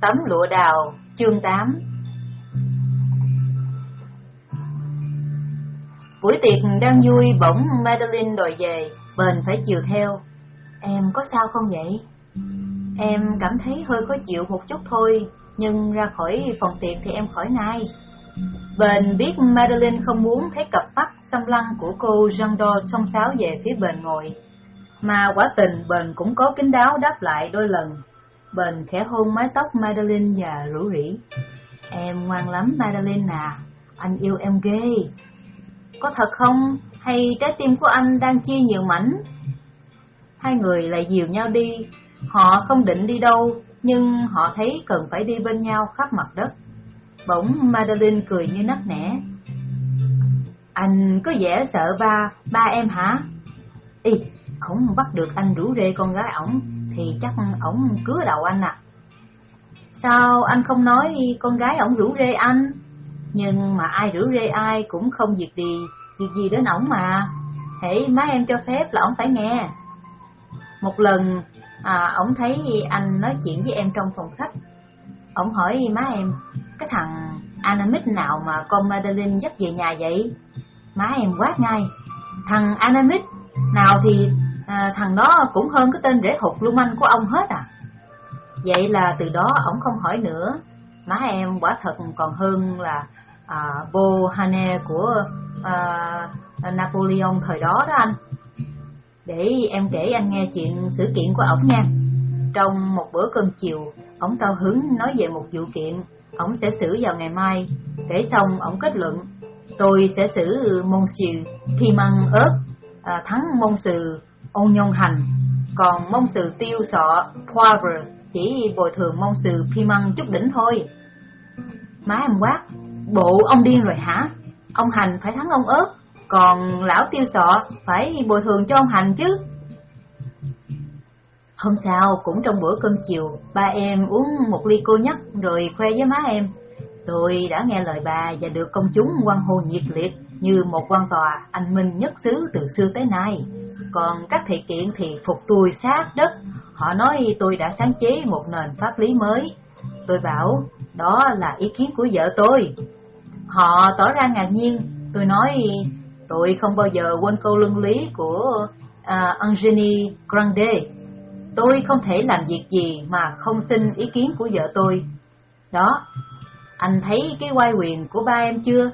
Tấm lụa đào, chương 8 Buổi tiệc đang vui bỗng Madeline đòi về, bền phải chiều theo. Em có sao không vậy? Em cảm thấy hơi khó chịu một chút thôi, nhưng ra khỏi phòng tiệc thì em khỏi ngay. Bền biết Madeline không muốn thấy cặp mắt xăm lăng của cô Jean Dor xông xáo về phía bền ngồi. Mà quả tình bền cũng có kính đáo đáp lại đôi lần. Bền khẽ hôn mái tóc Madeline và rủ rỉ. Em ngoan lắm Madeline à, anh yêu em ghê. Có thật không? Hay trái tim của anh đang chia nhiều mảnh? Hai người lại dìu nhau đi. Họ không định đi đâu, nhưng họ thấy cần phải đi bên nhau khắp mặt đất. Bỗng Madeline cười như nắc nẻ. Anh có vẻ sợ ba, ba em hả? Ý, ổng bắt được anh rủ rê con gái ổng, thì chắc ổng cứa đầu anh à. Sao anh không nói con gái ổng rủ rê anh? Nhưng mà ai rủ rê ai cũng không việc gì, việc gì đến ổng mà. Hãy má em cho phép là ổng phải nghe. Một lần, à, ổng thấy anh nói chuyện với em trong phòng khách. Ổng hỏi má em, cái thằng Anamit nào mà con Madeline dắt về nhà vậy? Má em quát ngay, thằng Anamit nào thì à, thằng đó cũng hơn cái tên rễ hụt lưu manh của ông hết à. Vậy là từ đó ổng không hỏi nữa, má em quả thật còn hơn là à, Bohane của à, Napoleon thời đó đó anh. Để em kể anh nghe chuyện sự kiện của ổng nha. Trong một bữa cơm chiều, ổng cao hứng nói về một vụ kiện, ổng sẽ xử vào ngày mai. Kể xong, ổng kết luận, tôi sẽ xử môn sư thi măng ớt, à, thắng môn sư ôn nhông hành, còn mong sự tiêu sọ poivre chỉ bồi thường mong sự phi măng chút đỉnh thôi. Má em quát, bộ ông điên rồi hả? Ông hành phải thắng ông ớt, còn lão tiêu sọ phải bồi thường cho ông hành chứ. Hôm sau, cũng trong bữa cơm chiều, ba em uống một ly cô nhất rồi khoe với má em. Tôi đã nghe lời bà và được công chúng quan hô nhiệt liệt như một quan tòa anh minh nhất xứ từ xưa tới nay. Còn các thị kiện thì phục tôi sát đất, họ nói tôi đã sáng chế một nền pháp lý mới. Tôi bảo, đó là ý kiến của vợ tôi. Họ tỏ ra ngạc nhiên, tôi nói tôi không bao giờ quên câu luân lý của à, uh, Eugenie Grande Tôi không thể làm việc gì mà không xin ý kiến của vợ tôi. Đó, anh thấy cái quay quyền của ba em chưa?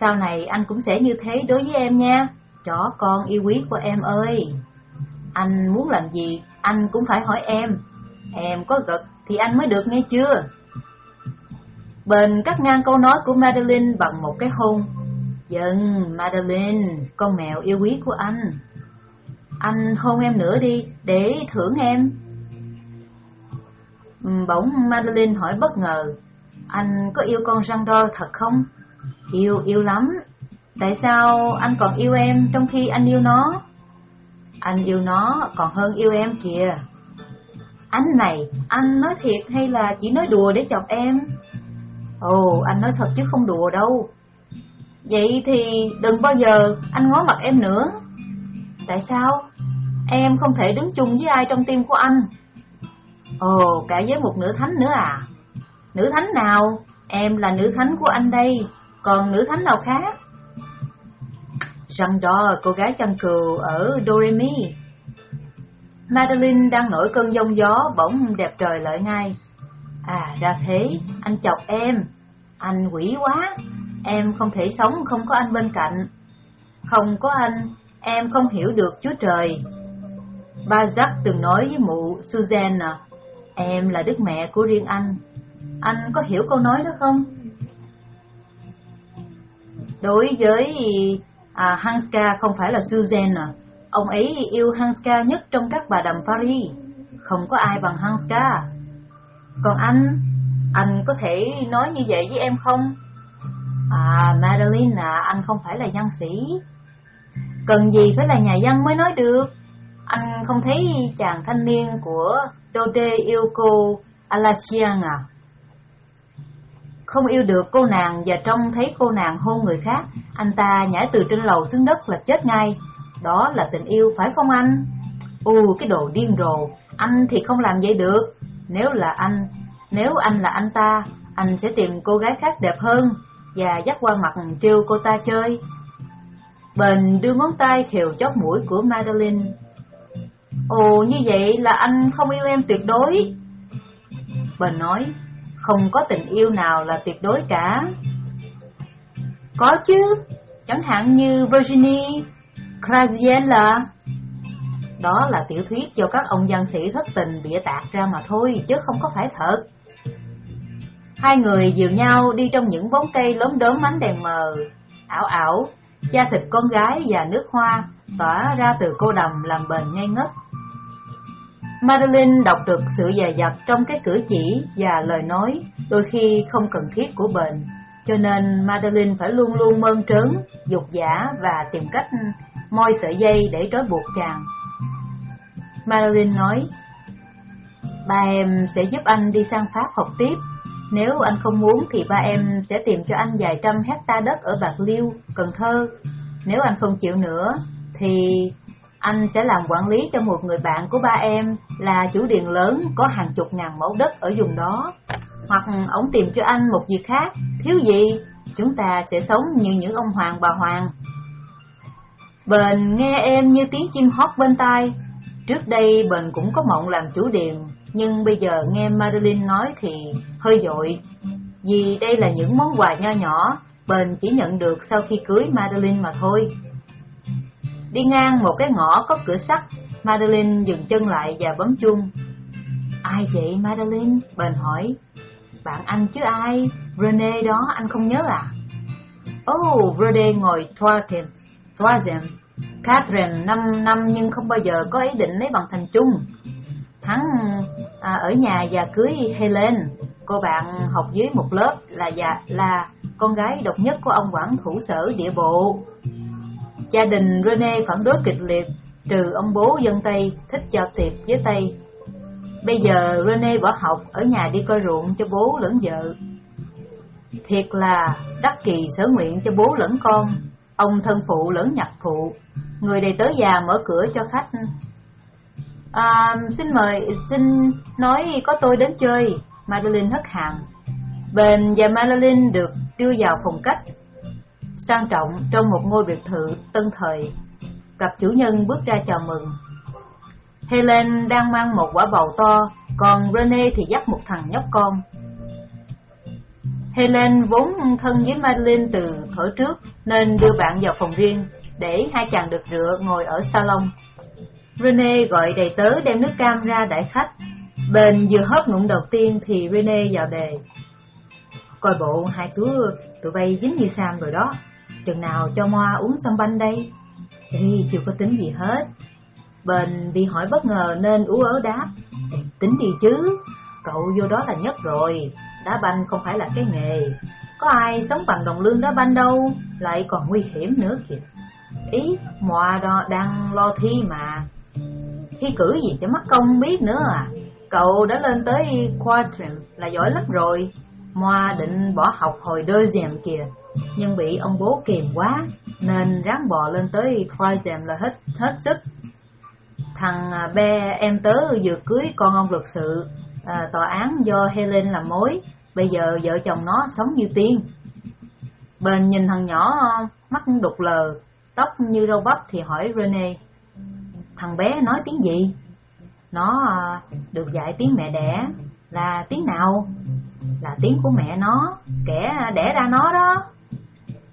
Sau này anh cũng sẽ như thế đối với em nha, chó con yêu quý của em ơi. Anh muốn làm gì, anh cũng phải hỏi em. Em có gật thì anh mới được nghe chưa? Bền cắt ngang câu nói của Madeline bằng một cái hôn. Dân, Madeline, con mèo yêu quý của anh. Anh hôn em nữa đi, để thưởng em. Ừ, bỗng Madeline hỏi bất ngờ, anh có yêu con Jean thật không? Yêu, yêu lắm. Tại sao anh còn yêu em trong khi anh yêu nó? Anh yêu nó còn hơn yêu em kìa. Anh này, anh nói thiệt hay là chỉ nói đùa để chọc em? Ồ, anh nói thật chứ không đùa đâu. Vậy thì đừng bao giờ anh ngó mặt em nữa. Tại sao? Em không thể đứng chung với ai trong tim của anh. Ồ, cả với một nữ thánh nữa à? Nữ thánh nào? Em là nữ thánh của anh đây, còn nữ thánh nào khác? Rằng đó cô gái chân cừu ở Doremi. Madeline đang nổi cơn giông gió bỗng đẹp trời lợi ngay. À ra thế, anh chọc em. Anh quỷ quá, em không thể sống không có anh bên cạnh. Không có anh, em không hiểu được Chúa Trời. Ba Jack từng nói với mụ Suzanne à, em là đức mẹ của riêng anh. Anh có hiểu câu nói đó không? Đối với à, Hanska không phải là Susanna, à. ông ấy yêu Hanska nhất trong các bà đầm Paris. Không có ai bằng Hanska. Còn anh, anh có thể nói như vậy với em không? À, Madeline à, anh không phải là văn sĩ. Cần gì phải là nhà văn mới nói được. Anh không thấy chàng thanh niên của Dode yêu cô Alasian à? Không yêu được cô nàng và trông thấy cô nàng hôn người khác, anh ta nhảy từ trên lầu xuống đất là chết ngay. Đó là tình yêu phải không anh? ồ cái đồ điên rồ, anh thì không làm vậy được. Nếu là anh, Nếu anh là anh ta, anh sẽ tìm cô gái khác đẹp hơn và dắt qua mặt trêu cô ta chơi. Bền đưa ngón tay khều chóp mũi của Madeline. Ồ, như vậy là anh không yêu em tuyệt đối. Bền nói, không có tình yêu nào là tuyệt đối cả. Có chứ, chẳng hạn như Virginie Graziella. Đó là tiểu thuyết cho các ông văn sĩ thất tình bịa tạc ra mà thôi, chứ không có phải thật. Hai người dìu nhau đi trong những bóng cây lốm đốm ánh đèn mờ, ảo ảo, da thịt con gái và nước hoa tỏa ra từ cô đầm làm bền ngây ngất. Madeline đọc được sự dè dặt trong cái cử chỉ và lời nói, đôi khi không cần thiết của bệnh, cho nên Madeline phải luôn luôn mơn trớn, dục giả và tìm cách moi sợi dây để trói buộc chàng. Madeline nói, ba em sẽ giúp anh đi sang Pháp học tiếp. Nếu anh không muốn thì ba em sẽ tìm cho anh vài trăm hecta đất ở Bạc Liêu, Cần Thơ. Nếu anh không chịu nữa, thì anh sẽ làm quản lý cho một người bạn của ba em là chủ điện lớn có hàng chục ngàn mẫu đất ở vùng đó. Hoặc ông tìm cho anh một việc khác, thiếu gì, chúng ta sẽ sống như những ông hoàng bà hoàng. Bền nghe em như tiếng chim hót bên tai. Trước đây Bền cũng có mộng làm chủ điện, nhưng bây giờ nghe Madeline nói thì hơi dội. Vì đây là những món quà nho nhỏ, Bền chỉ nhận được sau khi cưới Madeline mà thôi. Đi ngang một cái ngõ có cửa sắt, Madeline dừng chân lại và bấm chuông. Ai vậy Madeline? Bền hỏi. Bạn anh chứ ai? Rene đó anh không nhớ à? Oh, Rene ngồi Troisième, Troisième. Catherine năm năm nhưng không bao giờ có ý định lấy bằng thành chung. Hắn à, ở nhà và cưới Helen, cô bạn học dưới một lớp là là con gái độc nhất của ông quản thủ sở địa bộ. Gia đình Rene phản đối kịch liệt, trừ ông bố dân Tây thích giao tiệp với Tây. Bây giờ Rene bỏ học ở nhà đi coi ruộng cho bố lẫn vợ. Thiệt là đắc kỳ sở nguyện cho bố lẫn con, ông thân phụ lẫn nhặt phụ, người đầy tớ già mở cửa cho khách. À, xin mời, xin nói có tôi đến chơi, Madeline hất hàm. Bền và Madeline được đưa vào phòng cách sang trọng trong một ngôi biệt thự tân thời. Cặp chủ nhân bước ra chào mừng. Helen đang mang một quả bầu to, còn Rene thì dắt một thằng nhóc con. Helen vốn thân với Madeline từ thở trước nên đưa bạn vào phòng riêng để hai chàng được rửa ngồi ở salon. Rene gọi đầy tớ đem nước cam ra đại khách. Bên vừa hớp ngụm đầu tiên thì Rene vào đề. Coi bộ hai đứa tụi bay dính như Sam rồi đó. Chừng nào cho Moa uống sâm banh đây? Ri chưa có tính gì hết. Bền bị hỏi bất ngờ nên ú ớ đáp. Tính đi chứ, cậu vô đó là nhất rồi. Đá banh không phải là cái nghề. Có ai sống bằng đồng lương đá banh đâu, lại còn nguy hiểm nữa kìa. Ý, Moa đó đang lo thi mà. Thi cử gì cho mất công biết nữa à. Cậu đã lên tới quadrant là giỏi lắm rồi. Moa định bỏ học hồi đôi dèm kìa nhưng bị ông bố kìm quá, nên ráng bò lên tới Troisième là hết hết sức. Thằng à, be em tớ vừa cưới con ông luật sự, à, tòa án do Helen làm mối, bây giờ vợ chồng nó sống như tiên. Bền nhìn thằng nhỏ mắt đục lờ, tóc như râu bắp thì hỏi Rene, thằng bé nói tiếng gì? Nó à, được dạy tiếng mẹ đẻ, là tiếng nào? Là tiếng của mẹ nó, kẻ đẻ ra nó đó.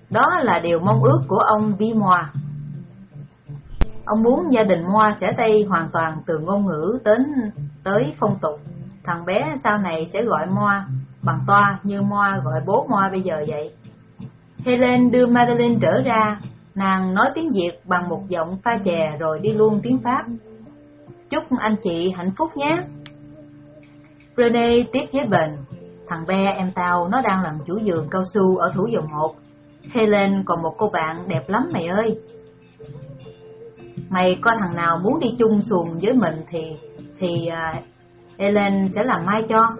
Đó là điều mong ước của ông Vi Moa. Ông muốn gia đình Moa sẽ Tây hoàn toàn từ ngôn ngữ đến tới phong tục. Thằng bé sau này sẽ gọi Moa bằng toa như Moa gọi bố Moa bây giờ vậy. Helen đưa Madeline trở ra, nàng nói tiếng Việt bằng một giọng pha chè rồi đi luôn tiếng Pháp. Chúc anh chị hạnh phúc nhé. Rene tiếp với bệnh thằng bé em tao nó đang làm chủ giường cao su ở thủ dầu một Helen còn một cô bạn đẹp lắm mày ơi. Mày có thằng nào muốn đi chung xuồng với mình thì thì uh, Helen sẽ làm mai cho.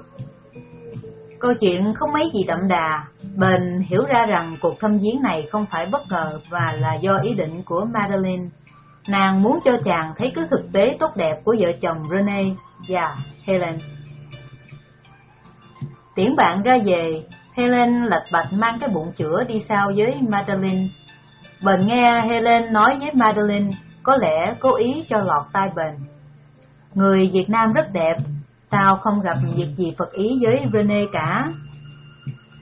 Câu chuyện không mấy gì đậm đà, Bền hiểu ra rằng cuộc thăm viếng này không phải bất ngờ và là do ý định của Madeline. Nàng muốn cho chàng thấy cái thực tế tốt đẹp của vợ chồng Rene và Helen. Tiễn bạn ra về, Helen lạch bạch mang cái bụng chữa đi sau với Madeline. Bền nghe Helen nói với Madeline, có lẽ cố ý cho lọt tai bền. Người Việt Nam rất đẹp, tao không gặp việc gì Phật ý với Rene cả.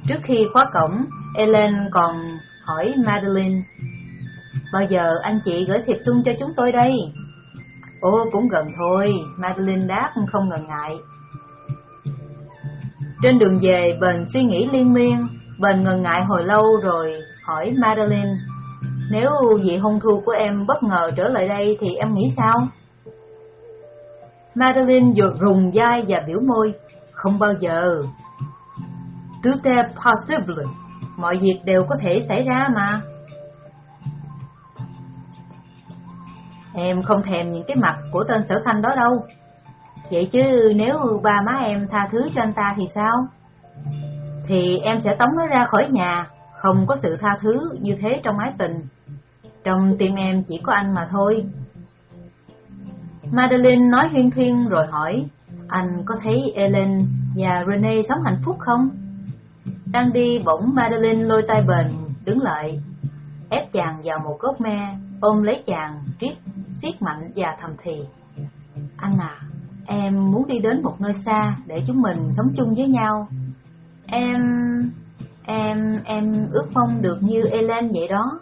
Trước khi khóa cổng, Helen còn hỏi Madeline, bao giờ anh chị gửi thiệp xuân cho chúng tôi đây? Ồ, cũng gần thôi, Madeline đáp không ngần ngại. Trên đường về, Bền suy nghĩ liên miên, Bền ngần ngại hồi lâu rồi hỏi Madeline, nếu vị hôn thu của em bất ngờ trở lại đây thì em nghĩ sao? Madeline vừa rùng dai và biểu môi, không bao giờ. Tout est possible, mọi việc đều có thể xảy ra mà. Em không thèm những cái mặt của tên sở khanh đó đâu. Vậy chứ nếu ba má em tha thứ cho anh ta thì sao? Thì em sẽ tống nó ra khỏi nhà, không có sự tha thứ như thế trong ái tình. Trong tim em chỉ có anh mà thôi. Madeline nói huyên thuyên rồi hỏi, anh có thấy Ellen và Rene sống hạnh phúc không? Đang đi bỗng Madeline lôi tay bền, đứng lại, ép chàng vào một gốc me, ôm lấy chàng, riết, siết mạnh và thầm thì. Anh à, em muốn đi đến một nơi xa để chúng mình sống chung với nhau. Em... em... em ước mong được như Ellen vậy đó.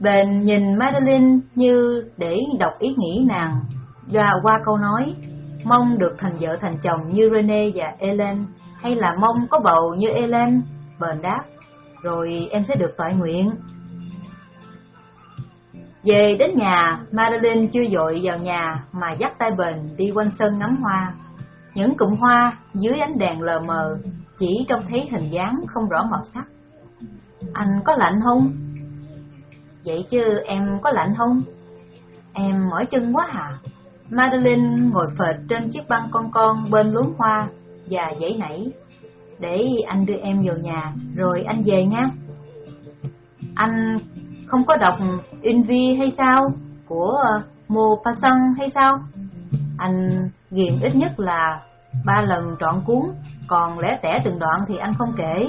Bền nhìn Madeline như để đọc ý nghĩ nàng và qua câu nói mong được thành vợ thành chồng như Rene và Ellen hay là mong có bầu như Ellen, Bền đáp, rồi em sẽ được tọa nguyện. Về đến nhà, Madeline chưa dội vào nhà mà dắt tay Bền đi quanh sân ngắm hoa. Những cụm hoa dưới ánh đèn lờ mờ chỉ trông thấy hình dáng không rõ màu sắc. Anh có lạnh không? Vậy chứ em có lạnh không? Em mỏi chân quá à. hả? Madeline ngồi phệt trên chiếc băng con con bên luống hoa và dãy nảy. Để anh đưa em vào nhà, rồi anh về nha. Anh không có đọc Invi hay sao? Của ờ, Maupassant hay sao? Anh ghiền ít nhất là ba lần trọn cuốn, còn lẻ tẻ từng đoạn thì anh không kể.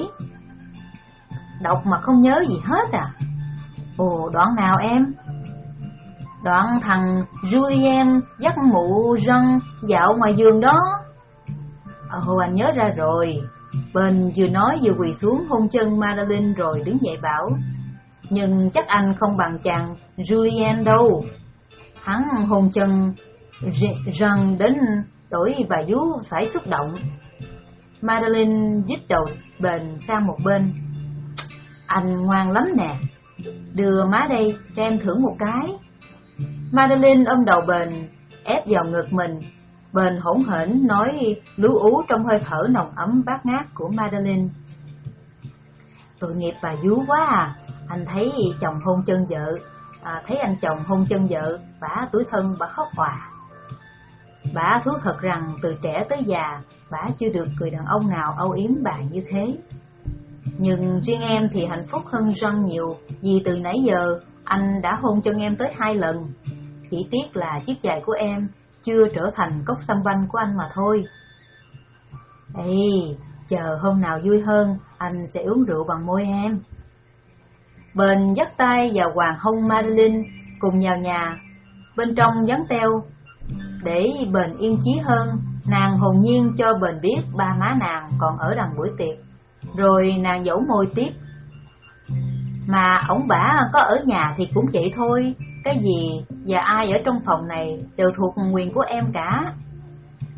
Đọc mà không nhớ gì hết à? Ồ, đoạn nào em? Đoạn thằng Julien dắt mụ răng dạo ngoài giường đó. Ờ, Ồ, anh nhớ ra rồi. Bên vừa nói vừa quỳ xuống hôn chân Madeline rồi đứng dậy bảo. Nhưng chắc anh không bằng chàng Julien đâu. Hắn hôn chân rằng đến tối bà vú phải xúc động. Madeline dứt đầu bền sang một bên. Anh ngoan lắm nè, Đưa má đây, cho em thưởng một cái. Madeline ôm đầu bền, ép vào ngực mình. Bền hỗn hển nói lú ú trong hơi thở nồng ấm bát ngát của Madeline. Tội nghiệp bà vú quá à, anh thấy chồng hôn chân vợ, à, thấy anh chồng hôn chân vợ, bả tuổi thân bả khóc hòa. bả thú thật rằng từ trẻ tới già, bả chưa được người đàn ông nào âu yếm bà như thế. Nhưng riêng em thì hạnh phúc hơn rất nhiều, vì từ nãy giờ anh đã hôn chân em tới hai lần. Chỉ tiếc là chiếc giày của em chưa trở thành cốc xăm banh của anh mà thôi. Ê, chờ hôm nào vui hơn, anh sẽ uống rượu bằng môi em. Bên dắt tay và hoàng hông marilyn cùng vào nhà, bên trong vắng teo. Để Bền yên chí hơn, nàng hồn nhiên cho Bền biết ba má nàng còn ở đằng buổi tiệc. Rồi nàng dẫu môi tiếp Mà ổng bả có ở nhà thì cũng vậy thôi Cái gì và ai ở trong phòng này đều thuộc quyền của em cả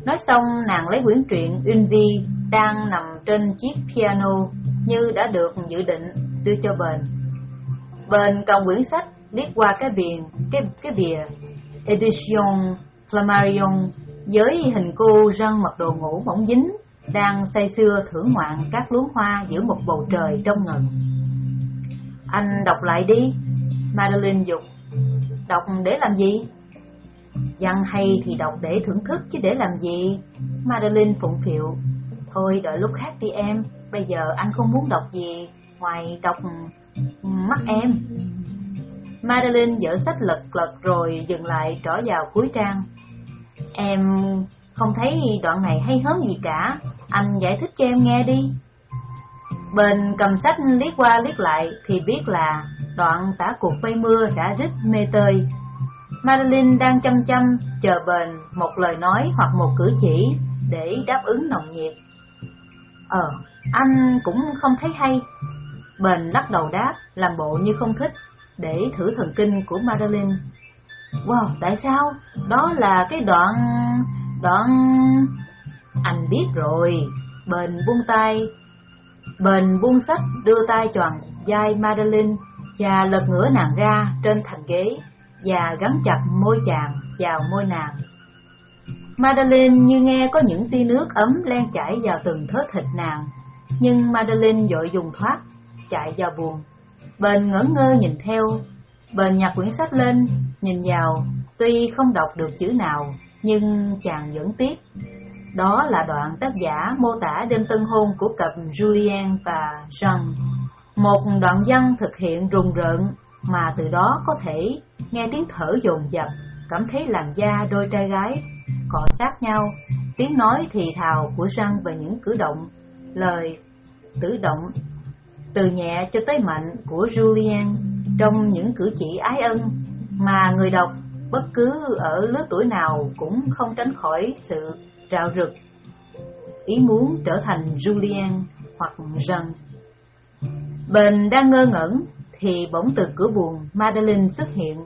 Nói xong nàng lấy quyển truyện Unvi đang nằm trên chiếc piano như đã được dự định đưa cho bền bên cầm quyển sách liếc qua cái biển cái cái bìa Edition Flammarion với hình cô răng mặc đồ ngủ mỏng dính đang say sưa thưởng ngoạn các luống hoa giữa một bầu trời trong ngần. Anh đọc lại đi, Madeline dục. Đọc để làm gì? Văn hay thì đọc để thưởng thức chứ để làm gì? Madeline phụng phịu. Thôi đợi lúc khác đi em, bây giờ anh không muốn đọc gì ngoài đọc mắt em. Madeline dở sách lật lật rồi dừng lại trỏ vào cuối trang. Em không thấy đoạn này hay hớn gì cả, anh giải thích cho em nghe đi. Bên cầm sách liếc qua liếc lại thì biết là đoạn tả cuộc vây mưa đã rít mê tơi. Madeline đang chăm chăm chờ bền một lời nói hoặc một cử chỉ để đáp ứng nồng nhiệt. Ờ, anh cũng không thấy hay. Bền lắc đầu đáp, làm bộ như không thích, để thử thần kinh của Madeline. Wow, tại sao? Đó là cái đoạn... đoạn... Anh biết rồi. Bền buông tay. Bền buông sách đưa tay choàng vai Madeline và lật ngửa nàng ra trên thành ghế và gắn chặt môi chàng vào môi nàng. Madeline như nghe có những tia nước ấm len chảy vào từng thớ thịt nàng, nhưng Madeline dội dùng thoát, chạy vào buồn, Bền ngỡ ngơ nhìn theo, bền nhặt quyển sách lên, nhìn vào, tuy không đọc được chữ nào, nhưng chàng vẫn tiếc. Đó là đoạn tác giả mô tả đêm tân hôn của cặp Julian và Jean. Một đoạn văn thực hiện rùng rợn mà từ đó có thể nghe tiếng thở dồn dập, cảm thấy làn da đôi trai gái cọ sát nhau, tiếng nói thì thào của Jean và những cử động, lời tự động từ nhẹ cho tới mạnh của Julian trong những cử chỉ ái ân mà người đọc bất cứ ở lứa tuổi nào cũng không tránh khỏi sự rạo rực ý muốn trở thành Julian hoặc Jean. Bền đang ngơ ngẩn thì bỗng từ cửa buồn Madeline xuất hiện.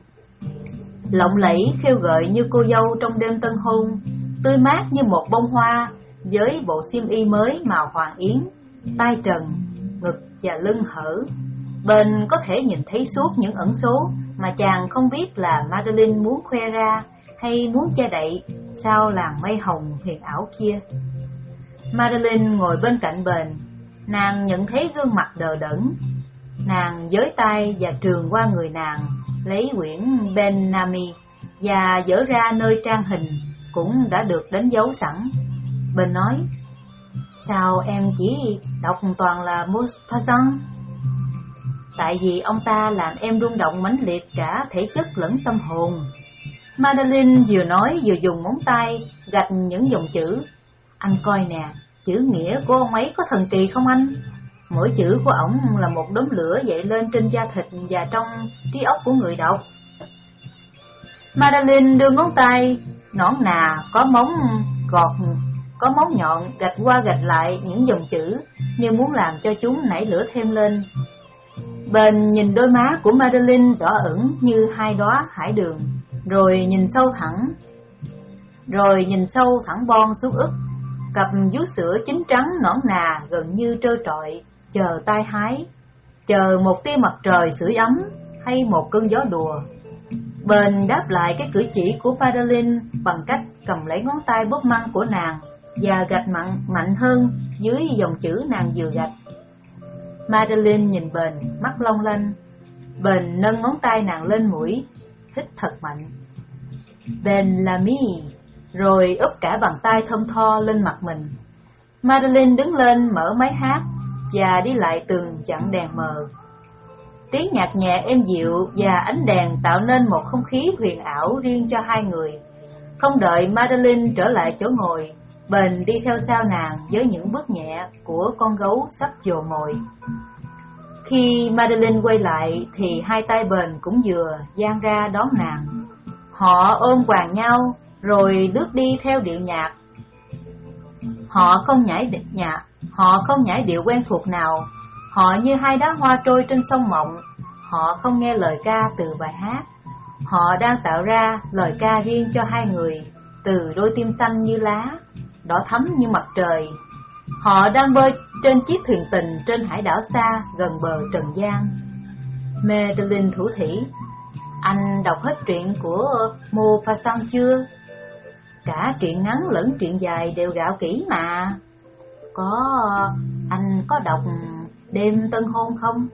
Lộng lẫy khêu gợi như cô dâu trong đêm tân hôn, tươi mát như một bông hoa với bộ xiêm y mới màu hoàng yến, tay trần, ngực và lưng hở. Bên có thể nhìn thấy suốt những ẩn số mà chàng không biết là Madeline muốn khoe ra hay muốn che đậy sau làn mây hồng huyền ảo kia. Madeline ngồi bên cạnh bền, nàng nhận thấy gương mặt đờ đẫn. Nàng giới tay và trường qua người nàng, lấy quyển Ben Nami và dỡ ra nơi trang hình cũng đã được đánh dấu sẵn. Bền nói, sao em chỉ đọc toàn là Maupassant? Tại vì ông ta làm em rung động mãnh liệt cả thể chất lẫn tâm hồn. Madeline vừa nói vừa dùng móng tay gạch những dòng chữ. Anh coi nè, chữ nghĩa của ông ấy có thần kỳ không anh? Mỗi chữ của ổng là một đốm lửa dậy lên trên da thịt và trong trí óc của người đọc. Madeline đưa ngón tay, nõn nà, có móng gọt, có móng nhọn gạch qua gạch lại những dòng chữ như muốn làm cho chúng nảy lửa thêm lên. Bền nhìn đôi má của Madeline đỏ ửng như hai đóa hải đường, rồi nhìn sâu thẳng, rồi nhìn sâu thẳng bon xuống ức, cặp vú sữa chín trắng nõn nà gần như trơ trọi, chờ tai hái, chờ một tia mặt trời sưởi ấm hay một cơn gió đùa. Bền đáp lại cái cử chỉ của Madeline bằng cách cầm lấy ngón tay bóp măng của nàng và gạch mặn mạnh hơn dưới dòng chữ nàng vừa gạch. Madeline nhìn bền, mắt long lanh. Bền nâng ngón tay nàng lên mũi, hít thật mạnh. Bền là mi, rồi úp cả bàn tay thơm tho lên mặt mình. Madeline đứng lên mở máy hát và đi lại từng chặng đèn mờ. Tiếng nhạc nhẹ êm dịu và ánh đèn tạo nên một không khí huyền ảo riêng cho hai người. Không đợi Madeline trở lại chỗ ngồi, Bền đi theo sau nàng với những bước nhẹ của con gấu sắp dồ mồi. Khi Madeline quay lại thì hai tay bền cũng vừa dang ra đón nàng. Họ ôm quàng nhau rồi lướt đi theo điệu nhạc. Họ không nhảy nhạc, họ không nhảy điệu quen thuộc nào. Họ như hai đá hoa trôi trên sông mộng. Họ không nghe lời ca từ bài hát. Họ đang tạo ra lời ca riêng cho hai người từ đôi tim xanh như lá đỏ thắm như mặt trời. Họ đang bơi trên chiếc thuyền tình trên hải đảo xa gần bờ Trần gian. Madeline thủ thỉ, anh đọc hết truyện của Maupassant chưa? Cả truyện ngắn lẫn truyện dài đều gạo kỹ mà. Có, anh có đọc Đêm Tân Hôn không?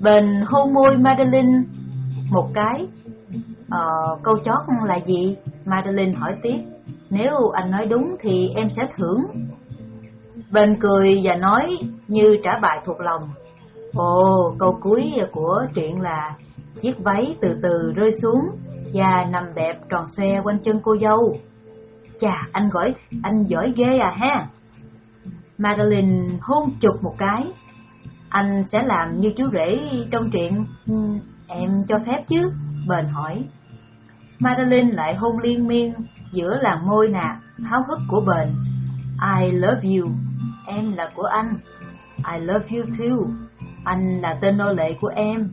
Bền hôn môi Madeline một cái. Ờ, câu chót là gì? Madeline hỏi tiếp. Nếu anh nói đúng thì em sẽ thưởng. Bên cười và nói như trả bài thuộc lòng. Ồ, câu cuối của chuyện là chiếc váy từ từ rơi xuống và nằm đẹp tròn xoe quanh chân cô dâu. Chà, anh giỏi, anh giỏi ghê à ha. Madeline hôn chụp một cái. Anh sẽ làm như chú rể trong chuyện, ừ, em cho phép chứ? Bền hỏi. Madeline lại hôn liên miên giữa làn môi nà, háo hức của Bền. I love you, em là của anh. I love you too, anh là tên nô lệ của em.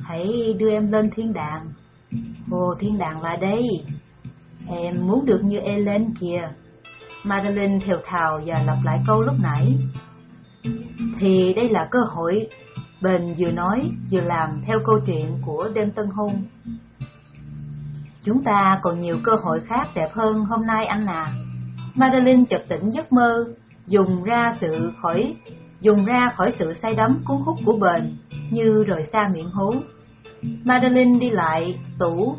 Hãy đưa em lên thiên đàng. Ồ, thiên đàng là đây. Em muốn được như Ellen kìa. Madeline thều thào và lặp lại câu lúc nãy. Thì đây là cơ hội. Bền vừa nói, vừa làm theo câu chuyện của đêm tân hôn. Chúng ta còn nhiều cơ hội khác đẹp hơn hôm nay anh à. Madeline chợt tỉnh giấc mơ, dùng ra sự khỏi dùng ra khỏi sự say đắm cuốn hút của bền, như rời xa miệng hố. Madeline đi lại tủ.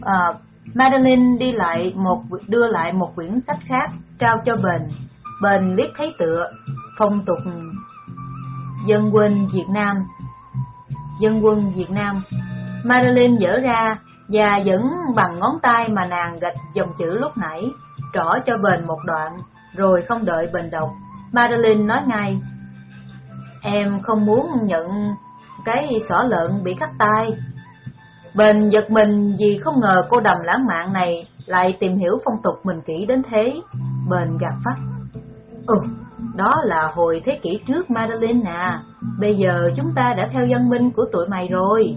À, Madeline đi lại một đưa lại một quyển sách khác trao cho Bền. Bền liếc thấy tựa phong tục dân quân Việt Nam. Dân quân Việt Nam. Madeline dở ra và dẫn bằng ngón tay mà nàng gạch dòng chữ lúc nãy, trỏ cho Bền một đoạn, rồi không đợi Bền đọc. Madeline nói ngay, em không muốn nhận cái xỏ lợn bị cắt tay. Bền giật mình vì không ngờ cô đầm lãng mạn này lại tìm hiểu phong tục mình kỹ đến thế. Bền gạt phát. Ừ, đó là hồi thế kỷ trước Madeline à, bây giờ chúng ta đã theo dân minh của tụi mày rồi.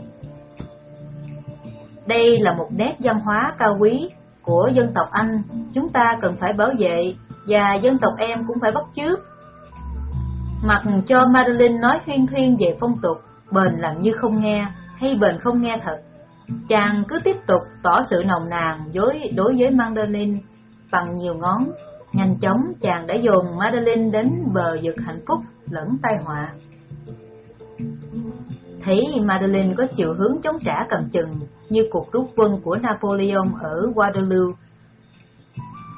Đây là một nét văn hóa cao quý của dân tộc Anh, chúng ta cần phải bảo vệ và dân tộc em cũng phải bắt chước. Mặc cho Madeline nói huyên thuyên về phong tục, bền làm như không nghe, hay bền không nghe thật. Chàng cứ tiếp tục tỏ sự nồng nàn với đối với Madeline bằng nhiều ngón. Nhanh chóng chàng đã dồn Madeline đến bờ vực hạnh phúc lẫn tai họa. Thấy Madeline có chiều hướng chống trả cầm chừng như cuộc rút quân của Napoleon ở Waterloo.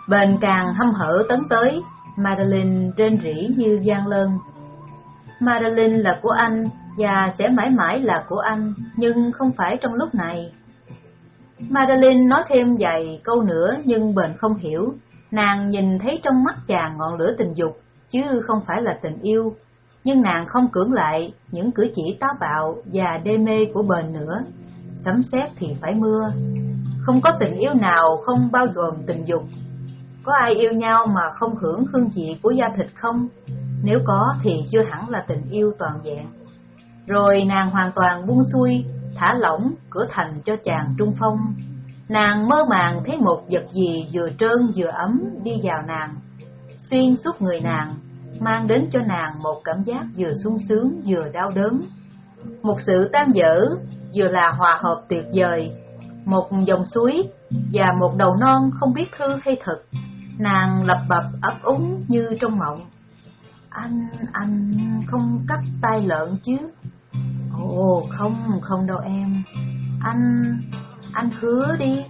Bền càng hâm hở tấn tới, Madeline rên rỉ như gian lơn. Madeline là của anh và sẽ mãi mãi là của anh, nhưng không phải trong lúc này. Madeline nói thêm vài câu nữa nhưng bền không hiểu. Nàng nhìn thấy trong mắt chàng ngọn lửa tình dục, chứ không phải là tình yêu. Nhưng nàng không cưỡng lại những cử chỉ táo bạo và đê mê của bền nữa. Sấm sét thì phải mưa. Không có tình yêu nào không bao gồm tình dục. Có ai yêu nhau mà không hưởng hương vị của da thịt không? Nếu có thì chưa hẳn là tình yêu toàn vẹn. Rồi nàng hoàn toàn buông xuôi, thả lỏng, cửa thành cho chàng trung phong. Nàng mơ màng thấy một vật gì vừa trơn vừa ấm đi vào nàng, xuyên suốt người nàng, mang đến cho nàng một cảm giác vừa sung sướng vừa đau đớn. Một sự tan dở, vừa là hòa hợp tuyệt vời, một dòng suối và một đầu non không biết hư hay thật. Nàng lập bập ấp úng như trong mộng. Anh, anh không cắt tay lợn chứ? Ồ, không, không đâu em. Anh, anh hứa đi.